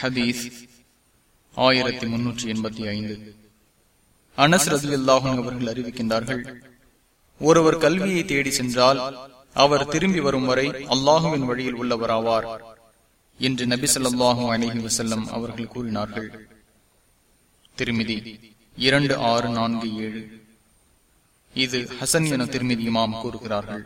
ஹதீஸ் ஆயிரத்தி முன்னூற்றி எண்பத்தி ஐந்து. அனஸ் ரதி அவர்கள் அறிவிக்கின்றார்கள் ஒருவர் கல்வியை தேடி சென்றால் அவர் திரும்பி வரும் வரை அல்லாஹுவின் வழியில் உள்ளவராவார் என்று நபி சொல்லாஹும் அலஹி வசல்லம் அவர்கள் கூறினார்கள். திருமிதி இரண்டு ஆறு நான்கு ஏழு. இது ஹசன் என திருமதி இமாம் கூறுகிறார்கள்.